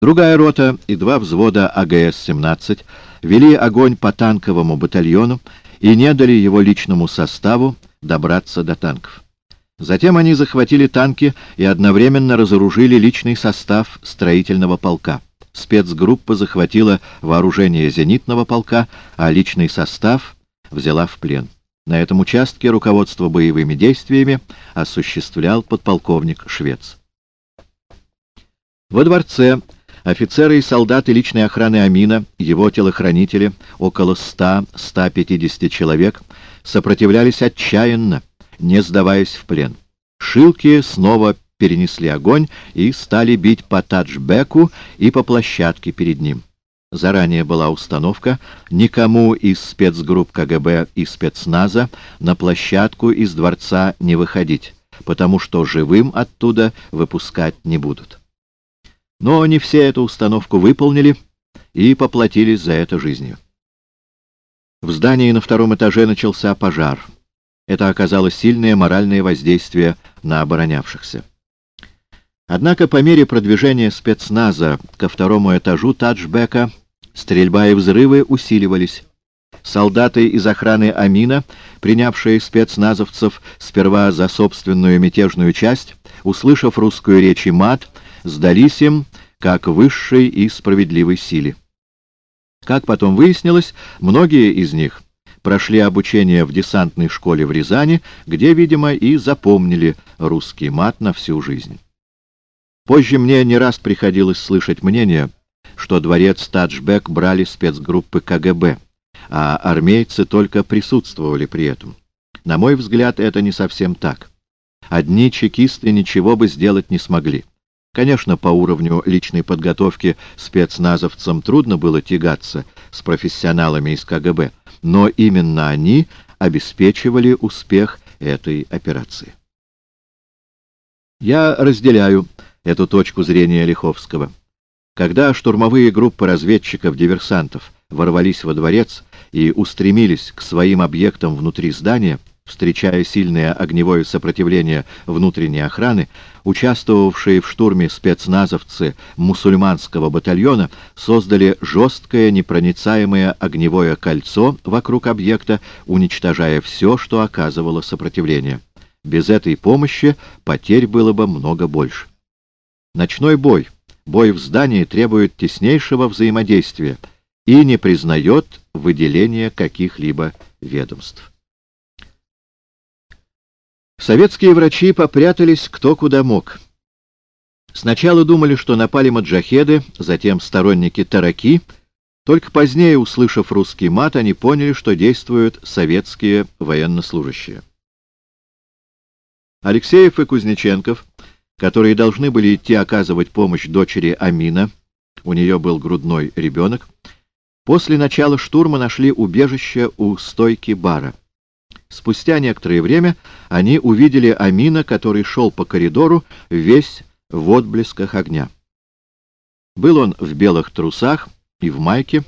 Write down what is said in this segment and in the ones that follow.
Другая рота и два взвода АГС-17 вели огонь по танковому батальону и не дали его личному составу добраться до танков. Затем они захватили танки и одновременно разоружили личный состав строительного полка. Спецгруппа захватила вооружение зенитного полка, а личный состав взяла в плен. На этом участке руководство боевыми действиями осуществлял подполковник Швец. Во дворце офицеры и солдаты личной охраны Амина, его телохранители, около 100-150 человек, сопротивлялись отчаянно, не сдаваясь в плен. Шилки снова перенесли огонь и стали бить по таджбеку и по площадке перед ним. Заранее была установка никому из спецгрупп КГБ и спецназа на площадку из дворца не выходить, потому что живым оттуда выпускать не будут. Но не все эту установку выполнили и поплатились за это жизнью. В здании на втором этаже начался пожар. Это оказало сильное моральное воздействие на оборонявшихся. Однако по мере продвижения спецназа ко второму этажу Таджбека стрельба и взрывы усиливались. Солдаты из охраны Амина, принявшие спецназовцев сперва за собственную мятежную часть, услышав русскую речь и мат, сдались им как высшей и справедливой силе. Как потом выяснилось, многие из них прошли обучение в десантной школе в Рязани, где, видимо, и запомнили русский мат на всю жизнь. Позже мне не раз приходилось слышать мнение, что дворец Таджбек брали спецгруппы КГБ, а армейцы только присутствовали при этом. На мой взгляд, это не совсем так. Одни чекисты ничего бы сделать не смогли. Конечно, по уровню личной подготовки спецназовцам трудно было тягаться с профессионалами из КГБ, но именно они обеспечивали успех этой операции. Я разделяю эту точку зрения Лиховского. Когда штурмовые группы разведчиков-диверсантов ворвались во дворец и устремились к своим объектам внутри здания, встречая сильное огневое сопротивление внутренней охраны, участвовавшие в штурме спецназовцы мусульманского батальона создали жесткое непроницаемое огневое кольцо вокруг объекта, уничтожая все, что оказывало сопротивление. Без этой помощи потерь было бы много больше. Ночной бой, бой в здании требует теснейшего взаимодействия и не признает выделения каких-либо ведомств. Советские врачи попрятались кто куда мог. Сначала думали, что напали маджахеды, затем сторонники тараки. Только позднее, услышав русский мат, они поняли, что действуют советские военнослужащие. Алексеев и Кузнеченков которые должны были идти оказывать помощь дочери Амина, у нее был грудной ребенок, после начала штурма нашли убежище у стойки бара. Спустя некоторое время они увидели Амина, который шел по коридору весь в отблесках огня. Был он в белых трусах и в майке,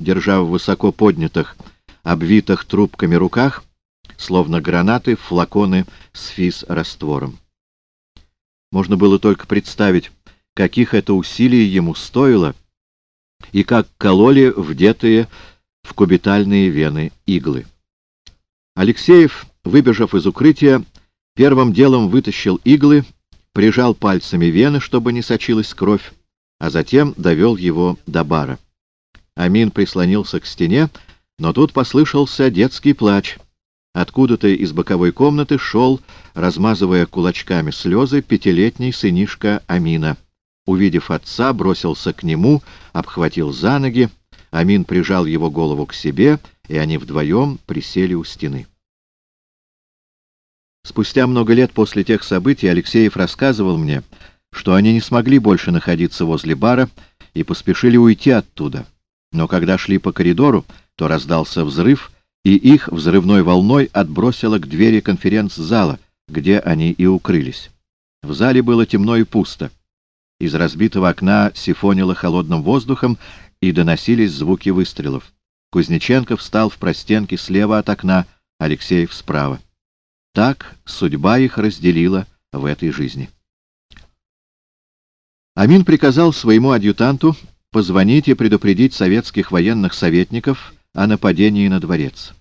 держа в высоко поднятых, обвитых трубками руках, словно гранаты, флаконы с физ-раствором. Можно было только представить, каких это усилий ему стоило, и как кололи вдетые в кубитальные вены иглы. Алексеев, выбежав из укрытия, первым делом вытащил иглы, прижал пальцами вены, чтобы не сочилась кровь, а затем довел его до бара. Амин прислонился к стене, но тут послышался детский плач — Откуда-то из боковой комнаты шел, размазывая кулачками слезы, пятилетний сынишка Амина. Увидев отца, бросился к нему, обхватил за ноги. Амин прижал его голову к себе, и они вдвоем присели у стены. Спустя много лет после тех событий Алексеев рассказывал мне, что они не смогли больше находиться возле бара и поспешили уйти оттуда. Но когда шли по коридору, то раздался взрыв — и их взрывной волной отбросило к двери конференц-зала, где они и укрылись. В зале было темно и пусто. Из разбитого окна сифонило холодным воздухом, и доносились звуки выстрелов. Кузнеченков встал в простенке слева от окна, Алексеев справа. Так судьба их разделила в этой жизни. Амин приказал своему адъютанту позвонить и предупредить советских военных советников о нападении на дворец.